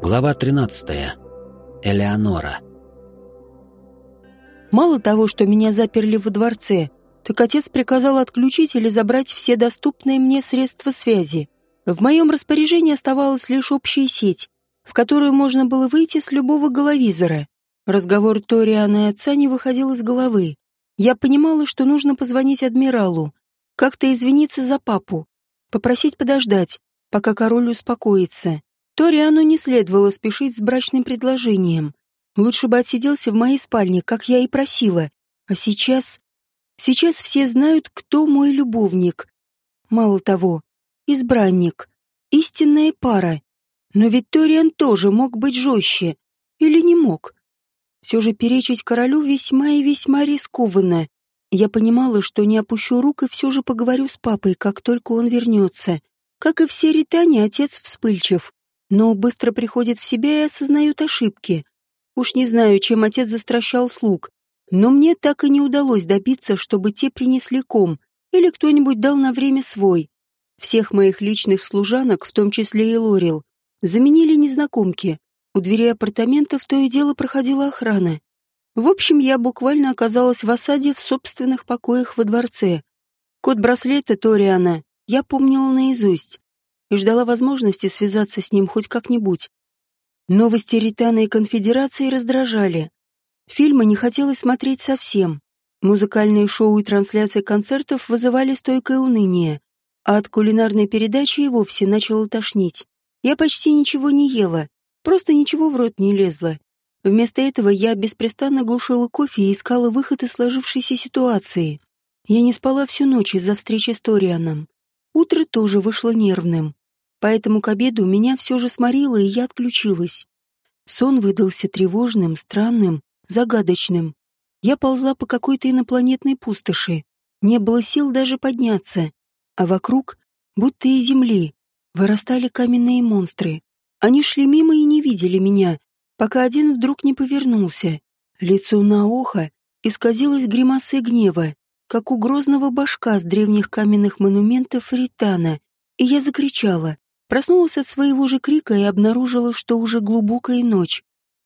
Глава 13. Элеонора. Мало того, что меня заперли во дворце, так отец приказал отключить или забрать все доступные мне средства связи. В моем распоряжении оставалась лишь общая сеть, в которую можно было выйти с любого головизора. Разговор Ториана и отца не выходил из головы. Я понимала, что нужно позвонить адмиралу, как-то извиниться за папу, попросить подождать, пока король успокоится. Ториану не следовало спешить с брачным предложением. Лучше бы отсиделся в моей спальне, как я и просила. А сейчас... Сейчас все знают, кто мой любовник. Мало того, избранник, истинная пара. Но ведь Ториан тоже мог быть жестче. Или не мог? Все же перечить королю весьма и весьма рискованно. Я понимала, что не опущу рук и все же поговорю с папой, как только он вернется. Как и все ритане, отец вспыльчив, но быстро приходит в себя и осознает ошибки. Уж не знаю, чем отец застращал слуг, но мне так и не удалось добиться, чтобы те принесли ком или кто-нибудь дал на время свой. Всех моих личных служанок, в том числе и Лорил, заменили незнакомки. У двери апартаментов то и дело проходила охрана. В общем, я буквально оказалась в осаде в собственных покоях во дворце. Код браслета Ториана я помнила наизусть и ждала возможности связаться с ним хоть как-нибудь. Новости Ритана и Конфедерации раздражали. Фильмы не хотелось смотреть совсем. Музыкальные шоу и трансляции концертов вызывали стойкое уныние, а от кулинарной передачи и вовсе начало тошнить. Я почти ничего не ела, просто ничего в рот не лезло. Вместо этого я беспрестанно глушила кофе и искала выход из сложившейся ситуации. Я не спала всю ночь из-за встречи с Торианом. Утро тоже вышло нервным. Поэтому к обеду меня все же сморило, и я отключилась. Сон выдался тревожным, странным, загадочным. Я ползла по какой-то инопланетной пустоши. Не было сил даже подняться. А вокруг, будто из земли, вырастали каменные монстры. Они шли мимо и не видели меня, пока один вдруг не повернулся. Лицо на ухо исказилось гримасой гнева как у грозного башка с древних каменных монументов Ритана, и я закричала. Проснулась от своего же крика и обнаружила, что уже глубокая ночь.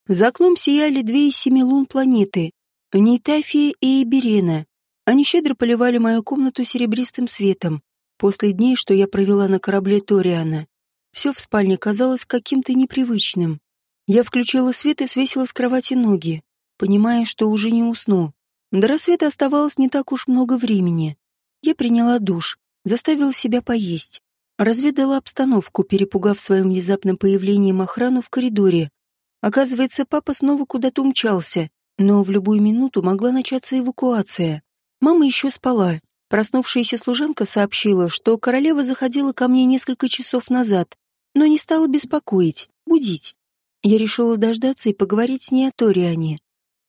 За окном сияли две из семи лун планеты — Нейтафия и Эберена. Они щедро поливали мою комнату серебристым светом. После дней, что я провела на корабле Ториана, все в спальне казалось каким-то непривычным. Я включила свет и свесила с кровати ноги, понимая, что уже не усну. До рассвета оставалось не так уж много времени. Я приняла душ, заставила себя поесть. Разведала обстановку, перепугав своим внезапным появлением охрану в коридоре. Оказывается, папа снова куда-то умчался, но в любую минуту могла начаться эвакуация. Мама еще спала. Проснувшаяся служанка сообщила, что королева заходила ко мне несколько часов назад, но не стала беспокоить, будить. Я решила дождаться и поговорить с ней о Ториане.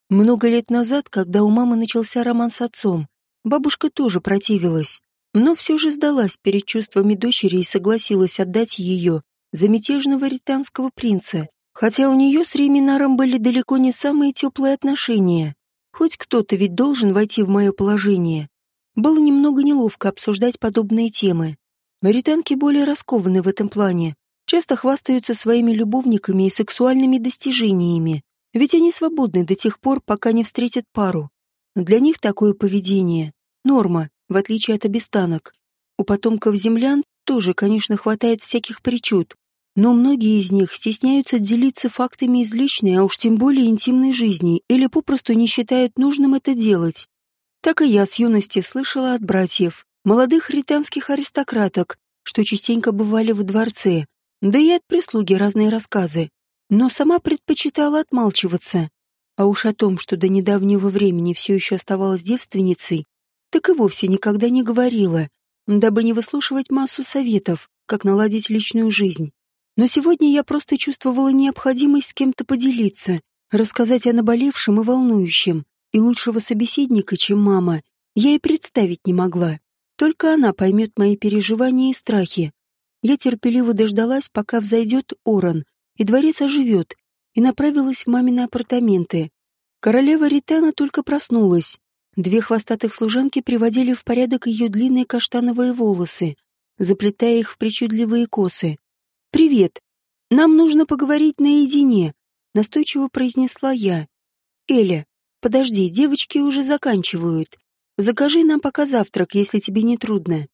Много лет назад, когда у мамы начался роман с отцом, бабушка тоже противилась, но все же сдалась перед чувствами дочери и согласилась отдать ее за мятежного ританского принца, хотя у нее с Реминаром были далеко не самые теплые отношения. Хоть кто-то ведь должен войти в мое положение. Было немного неловко обсуждать подобные темы. Маританки более раскованы в этом плане, часто хвастаются своими любовниками и сексуальными достижениями, ведь они свободны до тех пор, пока не встретят пару. Для них такое поведение — норма, в отличие от обестанок. У потомков землян тоже, конечно, хватает всяких причуд, но многие из них стесняются делиться фактами из личной, а уж тем более интимной жизни, или попросту не считают нужным это делать. Так и я с юности слышала от братьев, молодых ританских аристократок, что частенько бывали в дворце, да и от прислуги разные рассказы но сама предпочитала отмалчиваться. А уж о том, что до недавнего времени все еще оставалась девственницей, так и вовсе никогда не говорила, дабы не выслушивать массу советов, как наладить личную жизнь. Но сегодня я просто чувствовала необходимость с кем-то поделиться, рассказать о наболевшем и волнующем, и лучшего собеседника, чем мама, я и представить не могла. Только она поймет мои переживания и страхи. Я терпеливо дождалась, пока взойдет Оран, и дворец оживет, и направилась в мамины апартаменты. Королева Ритана только проснулась. Две хвостатых служанки приводили в порядок ее длинные каштановые волосы, заплетая их в причудливые косы. «Привет. Нам нужно поговорить наедине», — настойчиво произнесла я. «Эля, подожди, девочки уже заканчивают. Закажи нам пока завтрак, если тебе не трудно».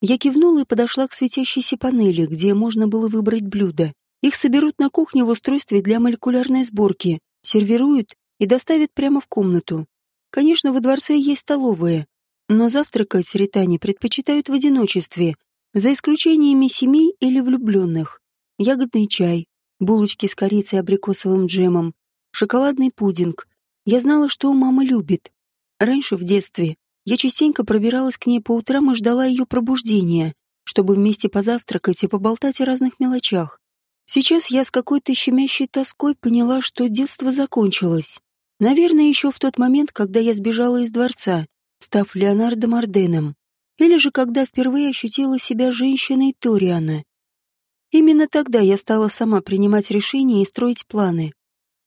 Я кивнула и подошла к светящейся панели, где можно было выбрать блюдо. Их соберут на кухне в устройстве для молекулярной сборки, сервируют и доставят прямо в комнату. Конечно, во дворце есть столовая, но завтракать ритане предпочитают в одиночестве, за исключениями семей или влюбленных. Ягодный чай, булочки с корицей и абрикосовым джемом, шоколадный пудинг. Я знала, что мама любит. Раньше, в детстве, я частенько пробиралась к ней по утрам и ждала ее пробуждения, чтобы вместе позавтракать и поболтать о разных мелочах. Сейчас я с какой-то щемящей тоской поняла, что детство закончилось. Наверное, еще в тот момент, когда я сбежала из дворца, став Леонардо Марденом. Или же когда впервые ощутила себя женщиной Ториана. Именно тогда я стала сама принимать решения и строить планы.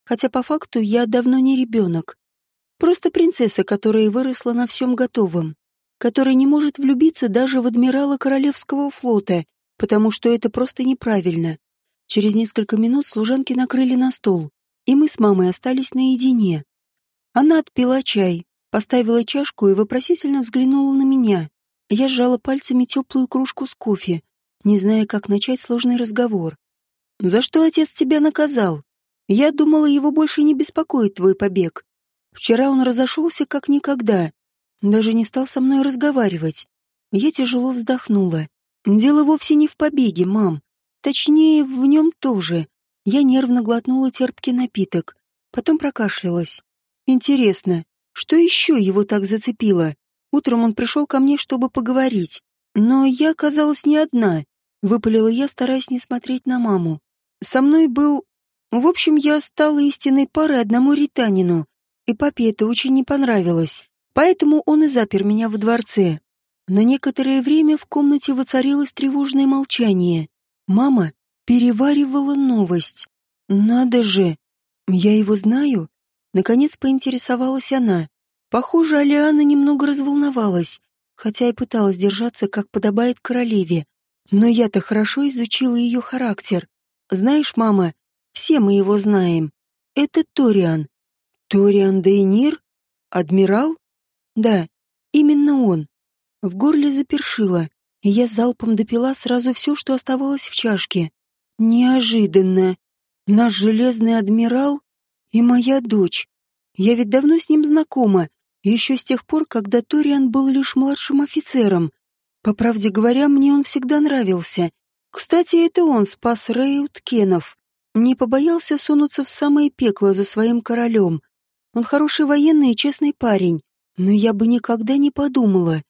Хотя по факту я давно не ребенок. Просто принцесса, которая выросла на всем готовом. Которая не может влюбиться даже в адмирала Королевского флота, потому что это просто неправильно. Через несколько минут служанки накрыли на стол, и мы с мамой остались наедине. Она отпила чай, поставила чашку и вопросительно взглянула на меня. Я сжала пальцами теплую кружку с кофе, не зная, как начать сложный разговор. «За что отец тебя наказал? Я думала, его больше не беспокоит твой побег. Вчера он разошелся как никогда, даже не стал со мной разговаривать. Я тяжело вздохнула. Дело вовсе не в побеге, мам. Точнее, в нем тоже. Я нервно глотнула терпкий напиток, потом прокашлялась. Интересно, что еще его так зацепило? Утром он пришел ко мне, чтобы поговорить. Но я оказалась не одна. Выпалила я, стараясь не смотреть на маму. Со мной был... В общем, я стала истинной парой одному ританину, и папе это очень не понравилось. Поэтому он и запер меня в дворце. На некоторое время в комнате воцарилось тревожное молчание. Мама переваривала новость. Надо же! Я его знаю? Наконец поинтересовалась она. Похоже, Алиана немного разволновалась, хотя и пыталась держаться, как подобает королеве. Но я-то хорошо изучила ее характер. Знаешь, мама, все мы его знаем. Это Ториан. Ториан Дейнир? Адмирал? Да, именно он. В горле запершило я залпом допила сразу все, что оставалось в чашке. Неожиданно. Наш железный адмирал и моя дочь. Я ведь давно с ним знакома, еще с тех пор, когда Ториан был лишь младшим офицером. По правде говоря, мне он всегда нравился. Кстати, это он спас Рейут Кенов. Не побоялся сунуться в самое пекло за своим королем. Он хороший военный и честный парень, но я бы никогда не подумала.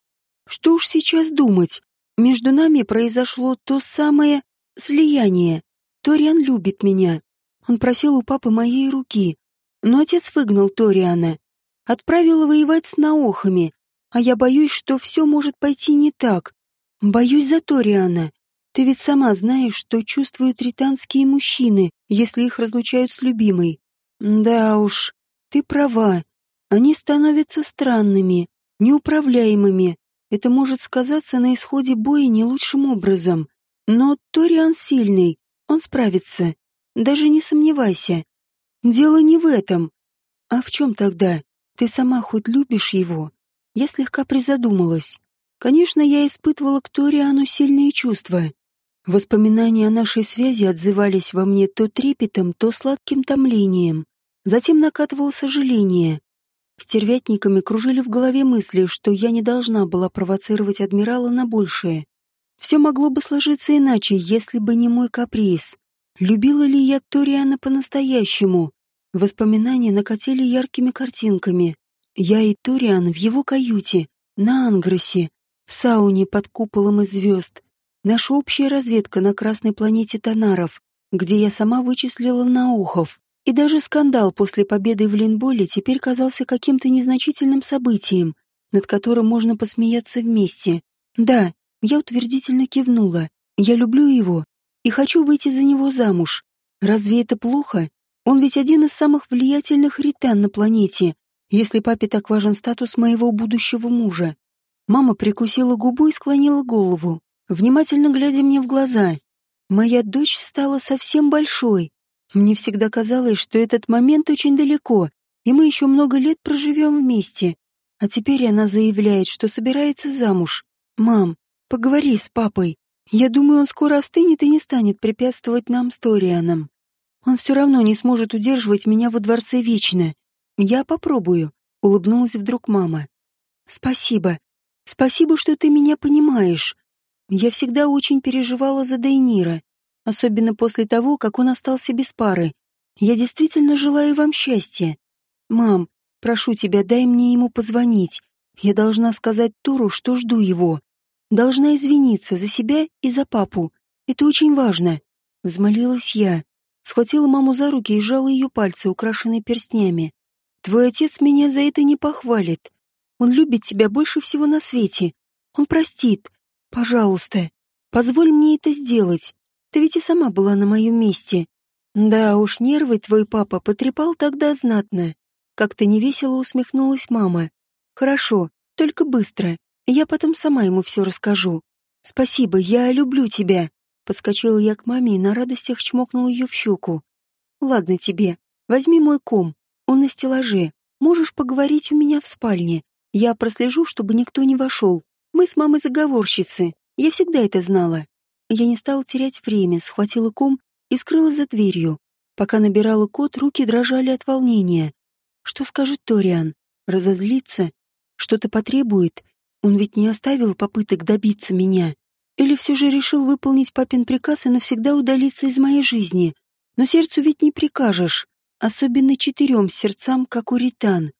Что уж сейчас думать? Между нами произошло то самое слияние. Ториан любит меня. Он просил у папы моей руки. Но отец выгнал Ториана. Отправил воевать с наохами. А я боюсь, что все может пойти не так. Боюсь за Ториана. Ты ведь сама знаешь, что чувствуют ританские мужчины, если их разлучают с любимой. Да уж, ты права. Они становятся странными, неуправляемыми, это может сказаться на исходе боя не лучшим образом. Но Ториан сильный, он справится. Даже не сомневайся. Дело не в этом. А в чем тогда? Ты сама хоть любишь его? Я слегка призадумалась. Конечно, я испытывала к Ториану сильные чувства. Воспоминания о нашей связи отзывались во мне то трепетом, то сладким томлением. Затем накатывало сожаление. Стервятниками кружили в голове мысли, что я не должна была провоцировать адмирала на большее. Все могло бы сложиться иначе, если бы не мой каприз. Любила ли я Ториана по-настоящему? Воспоминания накатили яркими картинками. Я и Ториан в его каюте, на Ангросе, в сауне под куполом из звезд. Наша общая разведка на красной планете Тонаров, где я сама вычислила наухов. И даже скандал после победы в Линболе теперь казался каким-то незначительным событием, над которым можно посмеяться вместе. Да, я утвердительно кивнула. Я люблю его и хочу выйти за него замуж. Разве это плохо? Он ведь один из самых влиятельных ритан на планете, если папе так важен статус моего будущего мужа. Мама прикусила губу и склонила голову, внимательно глядя мне в глаза. Моя дочь стала совсем большой. Мне всегда казалось, что этот момент очень далеко, и мы еще много лет проживем вместе. А теперь она заявляет, что собирается замуж. Мам, поговори с папой. Я думаю, он скоро остынет и не станет препятствовать нам с Торианом. Он все равно не сможет удерживать меня во дворце вечно. Я попробую, улыбнулась вдруг мама. Спасибо. Спасибо, что ты меня понимаешь. Я всегда очень переживала за Дейнира, особенно после того, как он остался без пары. Я действительно желаю вам счастья. Мам, прошу тебя, дай мне ему позвонить. Я должна сказать Туру, что жду его. Должна извиниться за себя и за папу. Это очень важно. Взмолилась я. Схватила маму за руки и сжала ее пальцы, украшенные перстнями. Твой отец меня за это не похвалит. Он любит тебя больше всего на свете. Он простит. Пожалуйста, позволь мне это сделать. Ты ведь и сама была на моем месте. Да уж, нервы твой папа потрепал тогда знатно. Как-то невесело усмехнулась мама. Хорошо, только быстро. Я потом сама ему все расскажу. Спасибо, я люблю тебя. Подскочила я к маме и на радостях чмокнула ее в щеку. Ладно тебе, возьми мой ком. Он на стеллаже. Можешь поговорить у меня в спальне. Я прослежу, чтобы никто не вошел. Мы с мамой заговорщицы. Я всегда это знала. Я не стала терять время, схватила ком и скрылась за дверью. Пока набирала код, руки дрожали от волнения. Что скажет Ториан? Разозлится? Что-то потребует? Он ведь не оставил попыток добиться меня. Или все же решил выполнить папин приказ и навсегда удалиться из моей жизни? Но сердцу ведь не прикажешь. Особенно четырем сердцам, как у Ритан.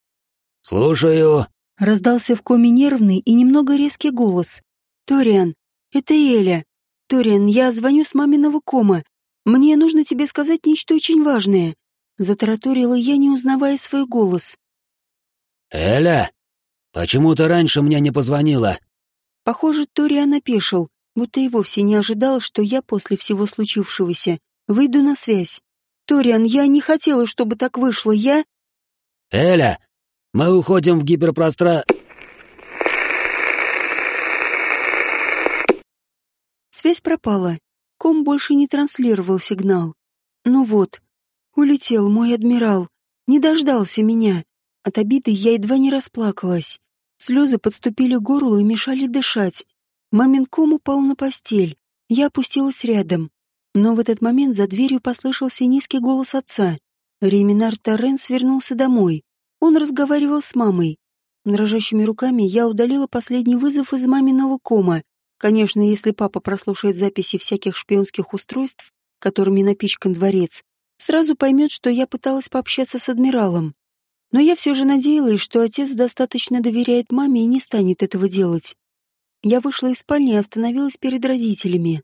«Слушаю», Раздался в коме нервный и немного резкий голос. «Ториан, это Эля. Ториан, я звоню с маминого кома. Мне нужно тебе сказать нечто очень важное». Затараторила я, не узнавая свой голос. «Эля, почему ты раньше мне не позвонила?» Похоже, Ториан опешил, будто и вовсе не ожидал, что я после всего случившегося выйду на связь. «Ториан, я не хотела, чтобы так вышло, я...» «Эля, мы уходим в гиперпростра...» Связь пропала. Ком больше не транслировал сигнал. Ну вот, улетел мой адмирал. Не дождался меня. От обиды я едва не расплакалась. Слезы подступили к горлу и мешали дышать. Мамин ком упал на постель. Я опустилась рядом. Но в этот момент за дверью послышался низкий голос отца. Реминар Торрен свернулся домой. Он разговаривал с мамой. Дрожащими руками я удалила последний вызов из маминого кома. Конечно, если папа прослушает записи всяких шпионских устройств, которыми напичкан дворец, сразу поймет, что я пыталась пообщаться с адмиралом. Но я все же надеялась, что отец достаточно доверяет маме и не станет этого делать. Я вышла из спальни и остановилась перед родителями.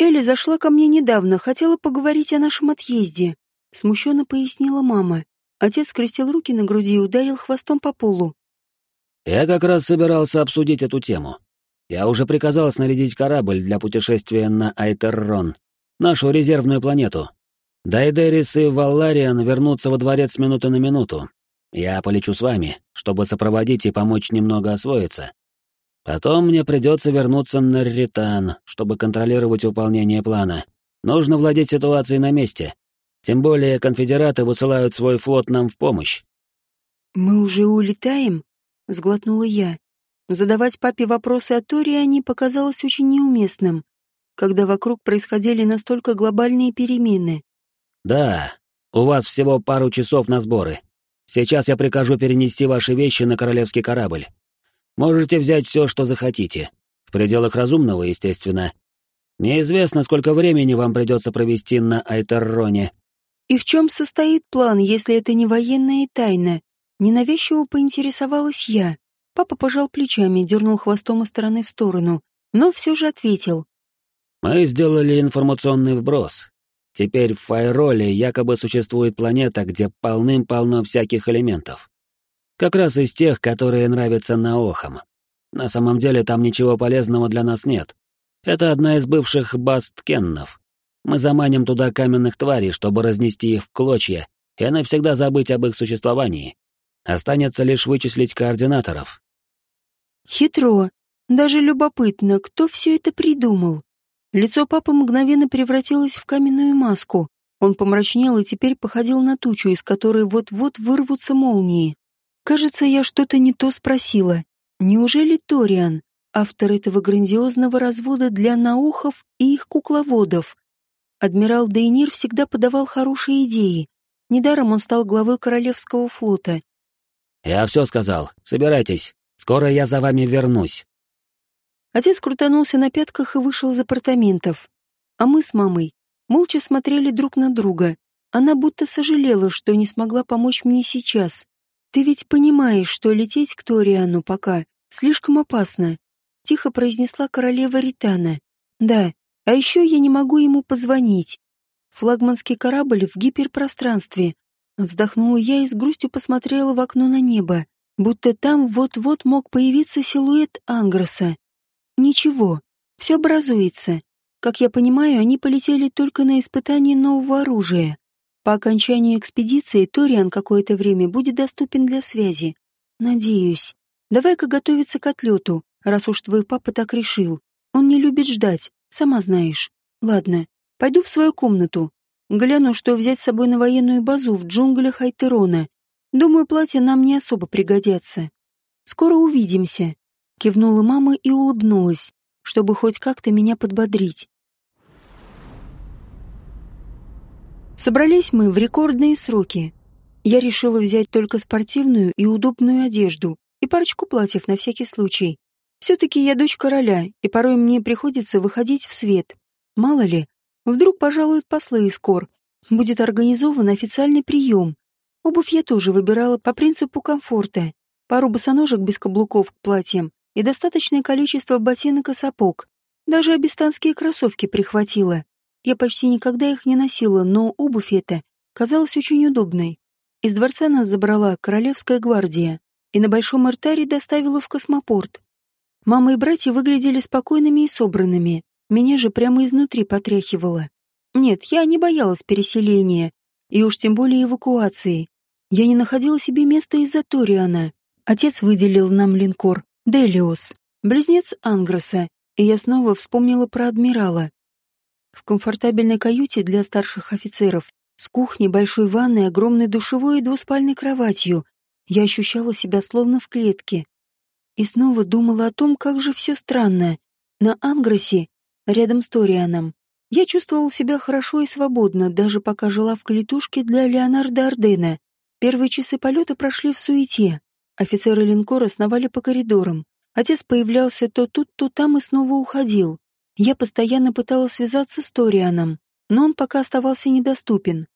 Элли зашла ко мне недавно, хотела поговорить о нашем отъезде. Смущенно пояснила мама. Отец скрестил руки на груди и ударил хвостом по полу. «Я как раз собирался обсудить эту тему. Я уже приказал снарядить корабль для путешествия на Айтеррон, нашу резервную планету. Дайдерис и Валлариан вернутся во дворец минуты на минуту. Я полечу с вами, чтобы сопроводить и помочь немного освоиться. Потом мне придется вернуться на Ритан, чтобы контролировать выполнение плана. Нужно владеть ситуацией на месте. Тем более конфедераты высылают свой флот нам в помощь. «Мы уже улетаем?» — сглотнула я. Задавать папе вопросы о Ториане показалось очень неуместным, когда вокруг происходили настолько глобальные перемены. «Да, у вас всего пару часов на сборы. Сейчас я прикажу перенести ваши вещи на королевский корабль. Можете взять все, что захотите. В пределах разумного, естественно. Неизвестно, сколько времени вам придется провести на Айтерроне, и в чем состоит план, если это не военная тайна? Ненавязчиво поинтересовалась я. Папа пожал плечами, дернул хвостом из стороны в сторону, но все же ответил. «Мы сделали информационный вброс. Теперь в Файроле якобы существует планета, где полным-полно всяких элементов. Как раз из тех, которые нравятся наохам. На самом деле там ничего полезного для нас нет. Это одна из бывших баз Ткеннов. Мы заманим туда каменных тварей, чтобы разнести их в клочья и навсегда забыть об их существовании. Останется лишь вычислить координаторов. Хитро. Даже любопытно, кто все это придумал. Лицо папы мгновенно превратилось в каменную маску. Он помрачнел и теперь походил на тучу, из которой вот-вот вырвутся молнии. Кажется, я что-то не то спросила. Неужели Ториан, автор этого грандиозного развода для наухов и их кукловодов? Адмирал Дейнир всегда подавал хорошие идеи. Недаром он стал главой Королевского флота. «Я все сказал. Собирайтесь. Скоро я за вами вернусь». Отец крутанулся на пятках и вышел из апартаментов. А мы с мамой молча смотрели друг на друга. Она будто сожалела, что не смогла помочь мне сейчас. «Ты ведь понимаешь, что лететь к Ториану пока слишком опасно», — тихо произнесла королева Ритана. «Да, а еще я не могу ему позвонить. Флагманский корабль в гиперпространстве». Вздохнула я и с грустью посмотрела в окно на небо, будто там вот-вот мог появиться силуэт Ангроса. Ничего, все образуется. Как я понимаю, они полетели только на испытание нового оружия. По окончании экспедиции Ториан какое-то время будет доступен для связи. Надеюсь. Давай-ка готовиться к отлету, раз уж твой папа так решил. Он не любит ждать, сама знаешь. Ладно, пойду в свою комнату. Гляну, что взять с собой на военную базу в джунглях Айтерона. Думаю, платья нам не особо пригодятся. Скоро увидимся. Кивнула мама и улыбнулась, чтобы хоть как-то меня подбодрить. Собрались мы в рекордные сроки. Я решила взять только спортивную и удобную одежду и парочку платьев на всякий случай. Все-таки я дочь короля, и порой мне приходится выходить в свет. Мало ли, вдруг пожалуют послы из кор. Будет организован официальный прием. Обувь я тоже выбирала по принципу комфорта. Пару босоножек без каблуков к платьям и достаточное количество ботинок и сапог. Даже абистанские кроссовки прихватила. Я почти никогда их не носила, но обувь эта казалась очень удобной. Из дворца нас забрала Королевская гвардия и на Большом Артаре доставила в космопорт. Мама и братья выглядели спокойными и собранными, меня же прямо изнутри потряхивало. Нет, я не боялась переселения, и уж тем более эвакуации. Я не находила себе места из-за Ториана. Отец выделил нам линкор «Делиос», близнец Ангроса, и я снова вспомнила про адмирала. В комфортабельной каюте для старших офицеров, с кухней, большой ванной, огромной душевой и двуспальной кроватью, я ощущала себя словно в клетке. И снова думала о том, как же все странно. На Ангросе, рядом с Торианом, я чувствовала себя хорошо и свободно, даже пока жила в калитушке для Леонардо Ардена. Первые часы полета прошли в суете. Офицеры линкора сновали по коридорам. Отец появлялся то тут, то там и снова уходил. Я постоянно пыталась связаться с Торианом, но он пока оставался недоступен.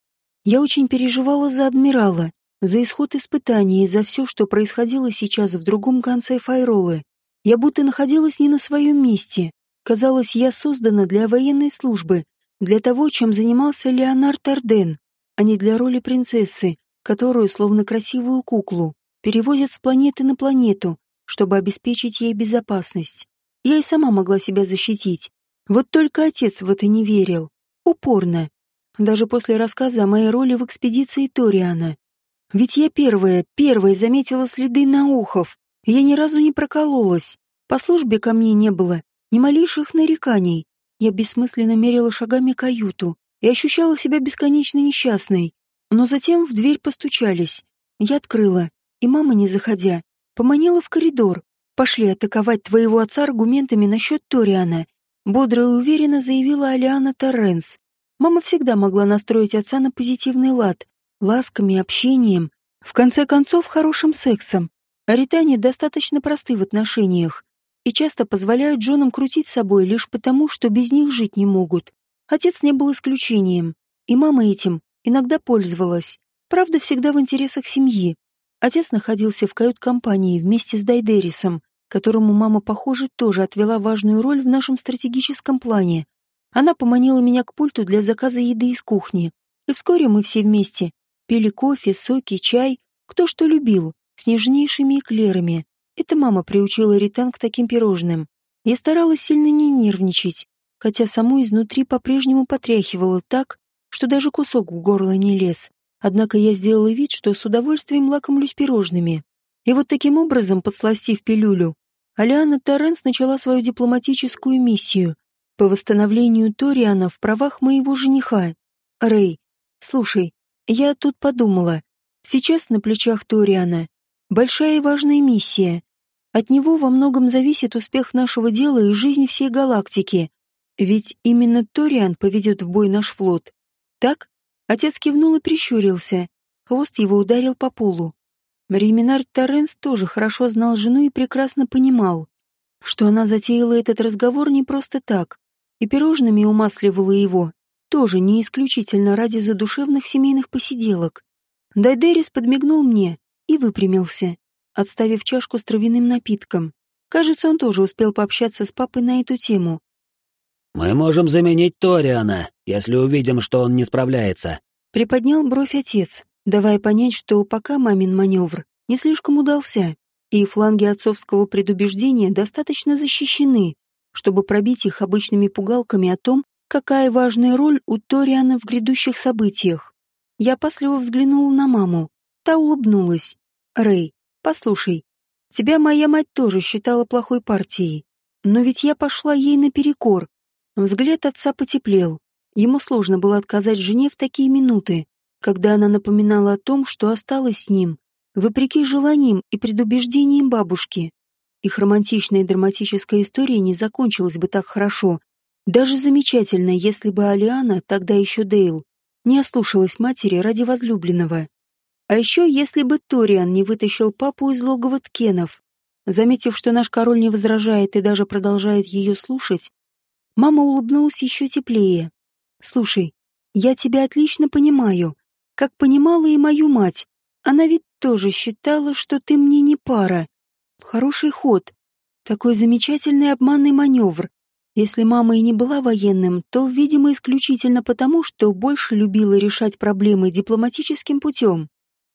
Я очень переживала за адмирала, за исход испытаний и за все, что происходило сейчас в другом конце Файролы. Я будто находилась не на своем месте. Казалось, я создана для военной службы, для того, чем занимался Леонард Арден, а не для роли принцессы, которую, словно красивую куклу, перевозят с планеты на планету, чтобы обеспечить ей безопасность. Я и сама могла себя защитить. Вот только отец в это не верил. Упорно. Даже после рассказа о моей роли в экспедиции Ториана. Ведь я первая, первая заметила следы наухов. Я ни разу не прокололась. По службе ко мне не было ни малейших нареканий. Я бессмысленно мерила шагами каюту и ощущала себя бесконечно несчастной. Но затем в дверь постучались. Я открыла, и мама, не заходя, поманила в коридор, Пошли атаковать твоего отца аргументами насчет Ториана. Бодро и уверенно заявила Алиана Торренс. Мама всегда могла настроить отца на позитивный лад, ласками, общением, в конце концов, хорошим сексом. Аритане достаточно просты в отношениях и часто позволяют женам крутить собой лишь потому, что без них жить не могут. Отец не был исключением, и мама этим иногда пользовалась. Правда, всегда в интересах семьи. Отец находился в кают-компании вместе с Дайдерисом, которому мама, похоже, тоже отвела важную роль в нашем стратегическом плане. Она поманила меня к пульту для заказа еды из кухни. И вскоре мы все вместе пили кофе, соки, чай, кто что любил, с нежнейшими эклерами. Это мама приучила Ритан к таким пирожным. Я старалась сильно не нервничать, хотя саму изнутри по-прежнему потряхивала так, что даже кусок в горло не лез. Однако я сделала вид, что с удовольствием лакомлюсь пирожными. И вот таким образом, подсластив пилюлю, Алиана Торренс начала свою дипломатическую миссию. по восстановлению Ториана в правах моего жениха. Рэй, слушай, я тут подумала. Сейчас на плечах Ториана большая и важная миссия. От него во многом зависит успех нашего дела и жизнь всей галактики. Ведь именно Ториан поведет в бой наш флот. Так? Отец кивнул и прищурился. Хвост его ударил по полу. Реминард Торренс тоже хорошо знал жену и прекрасно понимал, что она затеяла этот разговор не просто так, и пирожными умасливала его, тоже не исключительно ради задушевных семейных посиделок. Дайдерис подмигнул мне и выпрямился, отставив чашку с травяным напитком. Кажется, он тоже успел пообщаться с папой на эту тему. «Мы можем заменить Ториана, если увидим, что он не справляется», — приподнял бровь отец давая понять, что пока мамин маневр не слишком удался, и фланги отцовского предубеждения достаточно защищены, чтобы пробить их обычными пугалками о том, какая важная роль у Ториана в грядущих событиях. Я опасливо взглянула на маму. Та улыбнулась. «Рэй, послушай, тебя моя мать тоже считала плохой партией. Но ведь я пошла ей наперекор. Взгляд отца потеплел. Ему сложно было отказать жене в такие минуты когда она напоминала о том, что осталась с ним, вопреки желаниям и предубеждениям бабушки. Их романтичная и драматическая история не закончилась бы так хорошо, даже замечательно, если бы Алиана, тогда еще Дейл, не ослушалась матери ради возлюбленного. А еще если бы Ториан не вытащил папу из логова Ткенов. Заметив, что наш король не возражает и даже продолжает ее слушать, мама улыбнулась еще теплее. «Слушай, я тебя отлично понимаю как понимала и мою мать. Она ведь тоже считала, что ты мне не пара. Хороший ход. Такой замечательный обманный маневр. Если мама и не была военным, то, видимо, исключительно потому, что больше любила решать проблемы дипломатическим путем.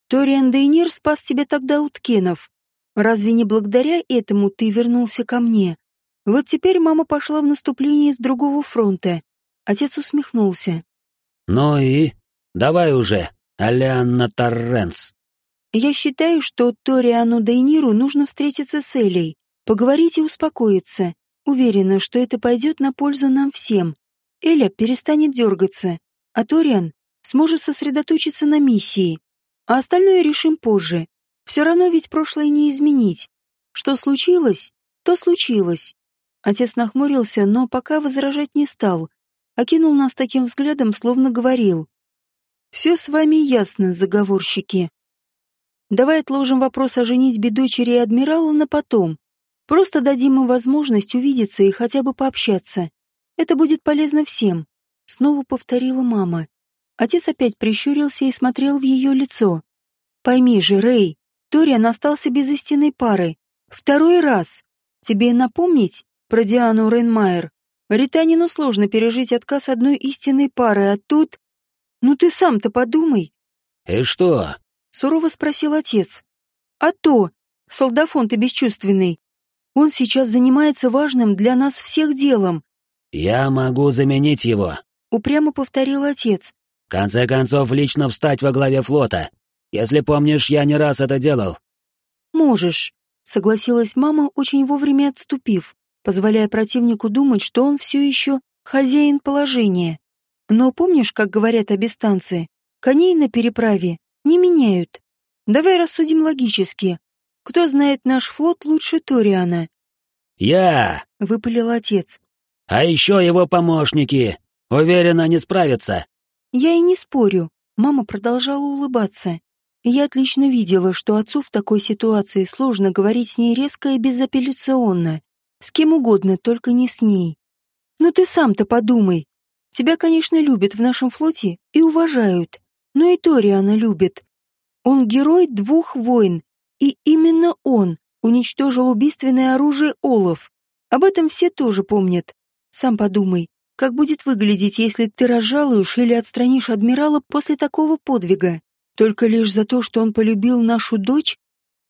Ториан Дейнир спас тебя тогда у Ткенов. Разве не благодаря этому ты вернулся ко мне? Вот теперь мама пошла в наступление с другого фронта. Отец усмехнулся. «Ну и?» Давай уже, Алианна Торренс. Я считаю, что Ториану Дейниру нужно встретиться с Элей, поговорить и успокоиться. Уверена, что это пойдет на пользу нам всем. Эля перестанет дергаться, а Ториан сможет сосредоточиться на миссии. А остальное решим позже. Все равно ведь прошлое не изменить. Что случилось, то случилось. Отец нахмурился, но пока возражать не стал. Окинул нас таким взглядом, словно говорил. Все с вами ясно, заговорщики. Давай отложим вопрос о женитьбе дочери адмирала на потом. Просто дадим им возможность увидеться и хотя бы пообщаться. Это будет полезно всем. Снова повторила мама. Отец опять прищурился и смотрел в ее лицо. Пойми же, Рэй, Ториан остался без истинной пары. Второй раз. Тебе напомнить про Диану Рейнмайер? Ританину сложно пережить отказ одной истинной пары, а тут... «Ну ты сам-то подумай». «И что?» — сурово спросил отец. «А то, солдафон ты бесчувственный. Он сейчас занимается важным для нас всех делом». «Я могу заменить его», — упрямо повторил отец. «В конце концов, лично встать во главе флота. Если помнишь, я не раз это делал». «Можешь», — согласилась мама, очень вовремя отступив, позволяя противнику думать, что он все еще хозяин положения. Но помнишь, как говорят обестанцы, коней на переправе не меняют. Давай рассудим логически. Кто знает наш флот лучше Ториана? Я, выпалил отец. А еще его помощники. Уверен, они справятся. Я и не спорю. Мама продолжала улыбаться. Я отлично видела, что отцу в такой ситуации сложно говорить с ней резко и безапелляционно. С кем угодно, только не с ней. Ну ты сам-то подумай, Тебя, конечно, любят в нашем флоте и уважают, но и Ториана любит. Он герой двух войн, и именно он уничтожил убийственное оружие Олов. Об этом все тоже помнят. Сам подумай, как будет выглядеть, если ты разжалуешь или отстранишь адмирала после такого подвига? Только лишь за то, что он полюбил нашу дочь?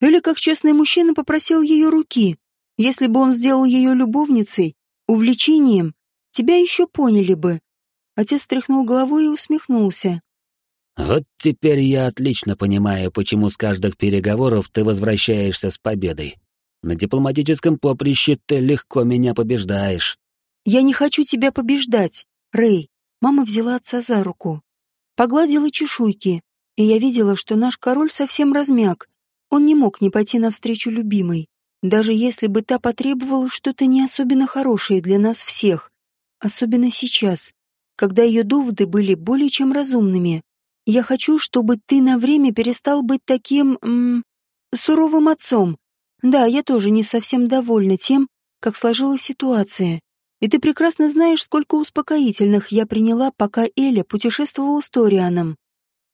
Или как честный мужчина попросил ее руки? Если бы он сделал ее любовницей, увлечением, тебя еще поняли бы. Отец стряхнул головой и усмехнулся. «Вот теперь я отлично понимаю, почему с каждых переговоров ты возвращаешься с победой. На дипломатическом поприще ты легко меня побеждаешь». Я не хочу тебя побеждать, Рэй. Мама взяла отца за руку. Погладила чешуйки, и я видела, что наш король совсем размяк. Он не мог не пойти навстречу любимой, даже если бы та потребовала что-то не особенно хорошее для нас всех. Особенно сейчас, когда ее доводы были более чем разумными. Я хочу, чтобы ты на время перестал быть таким... М, суровым отцом. Да, я тоже не совсем довольна тем, как сложилась ситуация. И ты прекрасно знаешь, сколько успокоительных я приняла, пока Эля путешествовала с Торианом.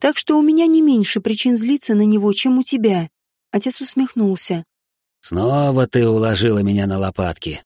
Так что у меня не меньше причин злиться на него, чем у тебя. Отец усмехнулся. Снова ты уложила меня на лопатки.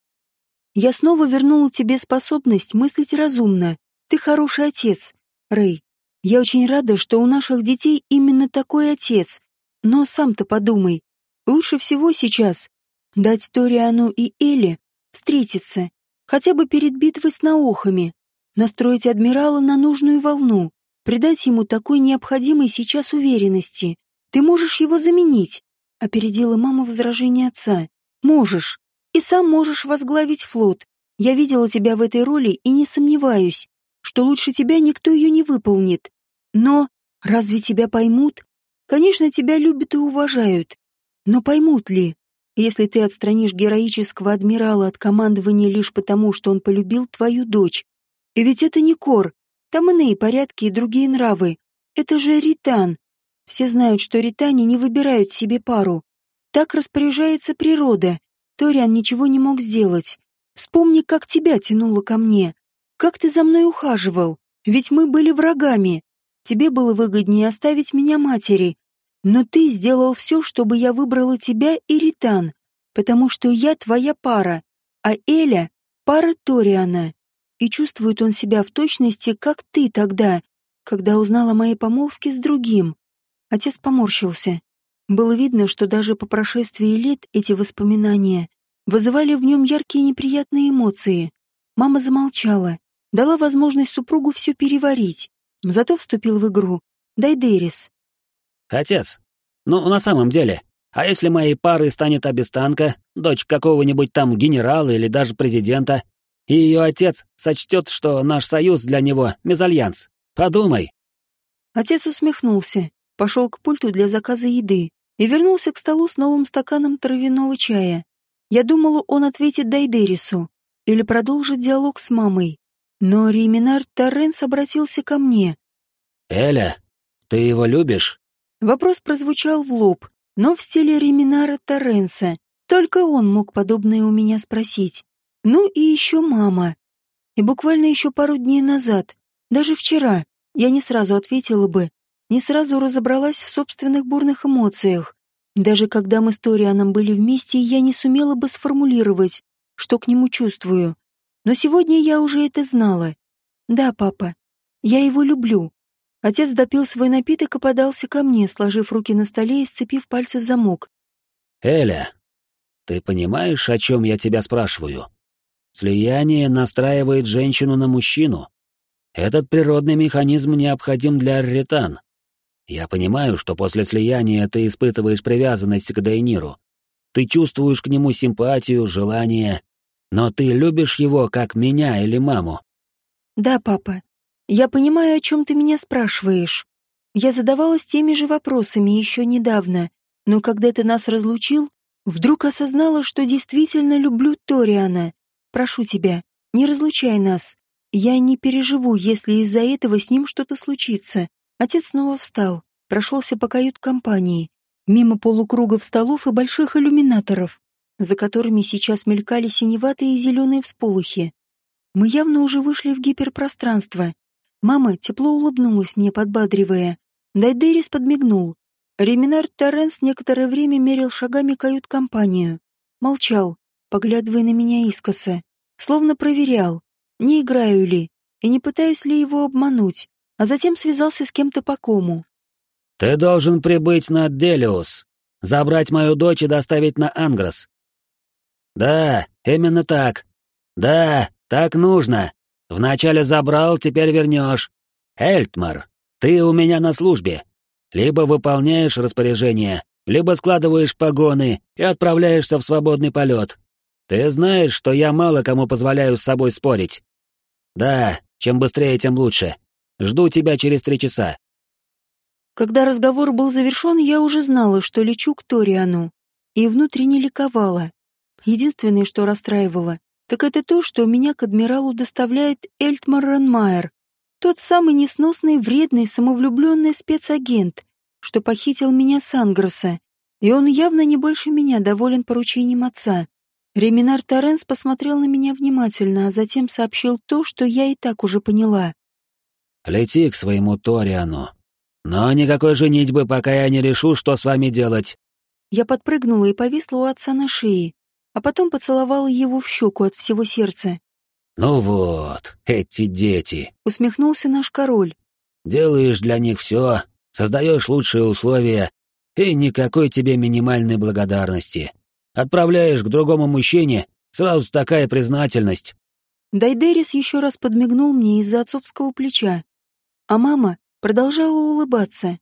Я снова вернула тебе способность мыслить разумно. Ты хороший отец, Рэй. Я очень рада, что у наших детей именно такой отец. Но сам-то подумай. Лучше всего сейчас дать Ториану и Эле встретиться, хотя бы перед битвой с наухами, настроить адмирала на нужную волну, придать ему такой необходимой сейчас уверенности. Ты можешь его заменить, опередила мама возражение отца. Можешь. И сам можешь возглавить флот. Я видела тебя в этой роли и не сомневаюсь, что лучше тебя никто ее не выполнит. Но разве тебя поймут? Конечно, тебя любят и уважают. Но поймут ли? если ты отстранишь героического адмирала от командования лишь потому, что он полюбил твою дочь. И ведь это не Кор, там иные порядки и другие нравы. Это же Ритан. Все знают, что Ритане не выбирают себе пару. Так распоряжается природа. Ториан ничего не мог сделать. Вспомни, как тебя тянуло ко мне. Как ты за мной ухаживал. Ведь мы были врагами. Тебе было выгоднее оставить меня матери, но ты сделал все, чтобы я выбрала тебя и Ритан, потому что я твоя пара, а Эля — пара Ториана. И чувствует он себя в точности, как ты тогда, когда узнал о моей помолвке с другим. Отец поморщился. Было видно, что даже по прошествии лет эти воспоминания вызывали в нем яркие неприятные эмоции. Мама замолчала, дала возможность супругу все переварить. Зато вступил в игру Дайдерис, Отец, ну на самом деле, а если моей парой станет обестанка, дочь какого-нибудь там генерала или даже президента, и ее отец сочтет, что наш союз для него — мезальянс? Подумай. Отец усмехнулся, пошел к пульту для заказа еды и вернулся к столу с новым стаканом травяного чая. Я думала, он ответит Дайдерису или продолжит диалог с мамой. Но Риминар Торренс обратился ко мне. «Эля, ты его любишь?» Вопрос прозвучал в лоб, но в стиле Реминара Торренса. Только он мог подобное у меня спросить. Ну и еще мама. И буквально еще пару дней назад, даже вчера, я не сразу ответила бы, не сразу разобралась в собственных бурных эмоциях. Даже когда мы с Торианом были вместе, я не сумела бы сформулировать, что к нему чувствую. Но сегодня я уже это знала. Да, папа, я его люблю. Отец допил свой напиток и подался ко мне, сложив руки на столе и сцепив пальцы в замок. «Эля, ты понимаешь, о чем я тебя спрашиваю? Слияние настраивает женщину на мужчину. Этот природный механизм необходим для арретан. Я понимаю, что после слияния ты испытываешь привязанность к Дейниру. Ты чувствуешь к нему симпатию, желание. Но ты любишь его, как меня или маму?» «Да, папа. Я понимаю, о чем ты меня спрашиваешь. Я задавалась теми же вопросами еще недавно, но когда ты нас разлучил, вдруг осознала, что действительно люблю Ториана. Прошу тебя, не разлучай нас. Я не переживу, если из-за этого с ним что-то случится. Отец снова встал, прошелся по кают-компании, мимо полукругов столов и больших иллюминаторов, за которыми сейчас мелькали синеватые и зеленые всполохи. Мы явно уже вышли в гиперпространство, Мама тепло улыбнулась мне, подбадривая. Дайдерис подмигнул. Реминар Торренс некоторое время мерил шагами кают-компанию. Молчал, поглядывая на меня искоса. Словно проверял, не играю ли и не пытаюсь ли его обмануть, а затем связался с кем-то по кому. «Ты должен прибыть на Делиус, забрать мою дочь и доставить на Ангрос». «Да, именно так. Да, так нужно. Вначале забрал, теперь вернешь. Эльтмар, ты у меня на службе. Либо выполняешь распоряжение, либо складываешь погоны и отправляешься в свободный полет. Ты знаешь, что я мало кому позволяю с собой спорить. Да, чем быстрее, тем лучше. Жду тебя через три часа. Когда разговор был завершен, я уже знала, что лечу к Ториану, и внутренне ликовала. Единственное, что расстраивало, так это то, что меня к адмиралу доставляет Эльтмар Ранмайер, тот самый несносный, вредный, самовлюбленный спецагент, что похитил меня с Ангроса, и он явно не больше меня доволен поручением отца. Реминар Торренс посмотрел на меня внимательно, а затем сообщил то, что я и так уже поняла. «Лети к своему Ториану. Но никакой женитьбы, пока я не решу, что с вами делать». Я подпрыгнула и повисла у отца на шее, а потом поцеловала его в щеку от всего сердца. «Ну вот, эти дети», — усмехнулся наш король. «Делаешь для них все, создаешь лучшие условия, и никакой тебе минимальной благодарности. Отправляешь к другому мужчине, сразу такая признательность». Дайдерис еще раз подмигнул мне из-за отцовского плеча, а мама продолжала улыбаться,